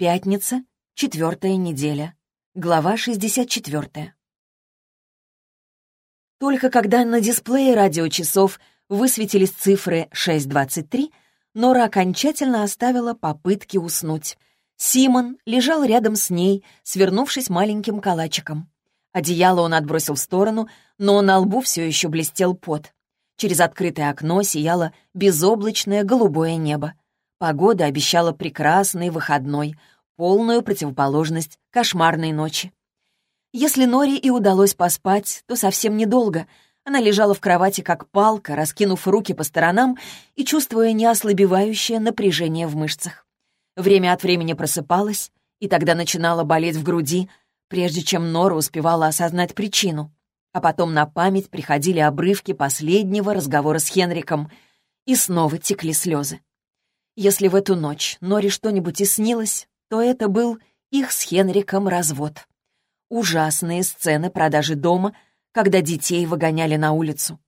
Пятница, четвертая неделя. Глава 64. Только когда на дисплее радиочасов высветились цифры 6.23, Нора окончательно оставила попытки уснуть. Симон лежал рядом с ней, свернувшись маленьким калачиком. Одеяло он отбросил в сторону, но на лбу все еще блестел пот. Через открытое окно сияло безоблачное голубое небо. Погода обещала прекрасный выходной, полную противоположность кошмарной ночи. Если Нори и удалось поспать, то совсем недолго. Она лежала в кровати как палка, раскинув руки по сторонам и чувствуя неослабевающее напряжение в мышцах. Время от времени просыпалась, и тогда начинала болеть в груди, прежде чем Нора успевала осознать причину. А потом на память приходили обрывки последнего разговора с Хенриком, и снова текли слезы. Если в эту ночь Норе что-нибудь и снилось, то это был их с Хенриком развод. Ужасные сцены продажи дома, когда детей выгоняли на улицу.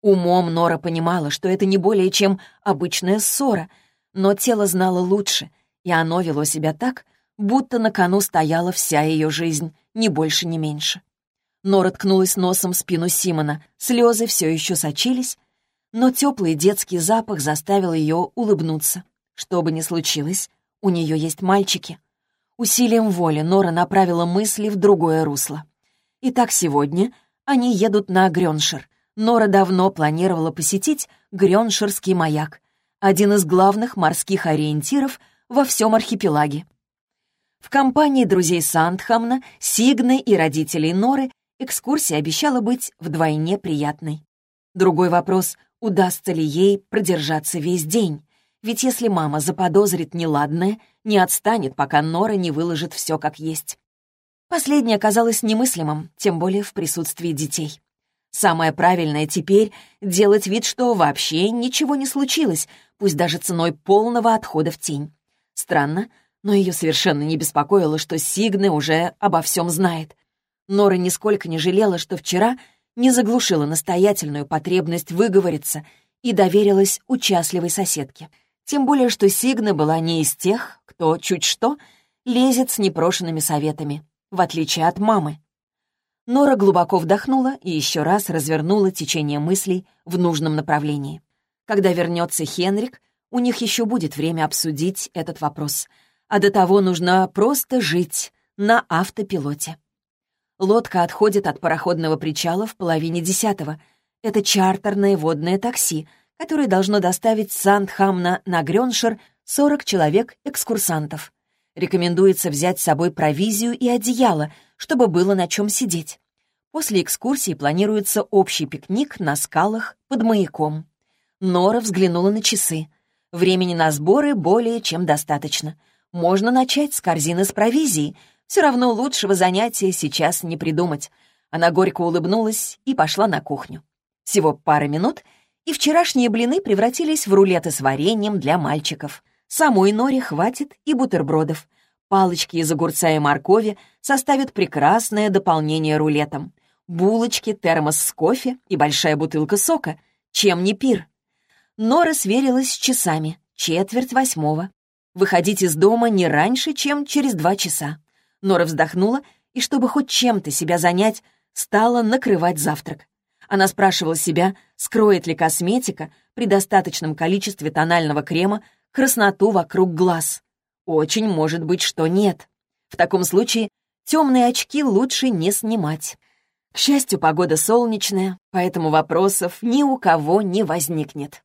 Умом Нора понимала, что это не более чем обычная ссора, но тело знало лучше, и оно вело себя так, будто на кону стояла вся ее жизнь, ни больше, ни меньше. Нора ткнулась носом в спину Симона, слезы все еще сочились, но теплый детский запах заставил ее улыбнуться. Что бы ни случилось, у нее есть мальчики. Усилием воли Нора направила мысли в другое русло. Итак, сегодня они едут на Грёншир. Нора давно планировала посетить Грёнширский маяк, один из главных морских ориентиров во всем архипелаге. В компании друзей Сандхамна, Сигны и родителей Норы экскурсия обещала быть вдвойне приятной. Другой вопрос, удастся ли ей продержаться весь день. Ведь если мама заподозрит неладное, не отстанет, пока Нора не выложит все как есть. Последнее казалось немыслимым, тем более в присутствии детей. Самое правильное теперь — делать вид, что вообще ничего не случилось, пусть даже ценой полного отхода в тень. Странно, но ее совершенно не беспокоило, что Сигне уже обо всем знает. Нора нисколько не жалела, что вчера не заглушила настоятельную потребность выговориться и доверилась участливой соседке — тем более, что Сигна была не из тех, кто чуть что лезет с непрошенными советами, в отличие от мамы. Нора глубоко вдохнула и еще раз развернула течение мыслей в нужном направлении. Когда вернется Хенрик, у них еще будет время обсудить этот вопрос. А до того нужно просто жить на автопилоте. Лодка отходит от пароходного причала в половине десятого. Это чартерное водное такси — которое должно доставить с Сандхамна на Грёншир 40 человек-экскурсантов. Рекомендуется взять с собой провизию и одеяло, чтобы было на чем сидеть. После экскурсии планируется общий пикник на скалах под маяком. Нора взглянула на часы. Времени на сборы более чем достаточно. Можно начать с корзины с провизией. Все равно лучшего занятия сейчас не придумать. Она горько улыбнулась и пошла на кухню. Всего пара минут — и вчерашние блины превратились в рулеты с вареньем для мальчиков. Самой Норе хватит и бутербродов. Палочки из огурца и моркови составят прекрасное дополнение рулетам. Булочки, термос с кофе и большая бутылка сока. Чем не пир? Нора сверилась с часами. Четверть восьмого. Выходить из дома не раньше, чем через два часа. Нора вздохнула и, чтобы хоть чем-то себя занять, стала накрывать завтрак. Она спрашивала себя, скроет ли косметика при достаточном количестве тонального крема красноту вокруг глаз. Очень может быть, что нет. В таком случае темные очки лучше не снимать. К счастью, погода солнечная, поэтому вопросов ни у кого не возникнет.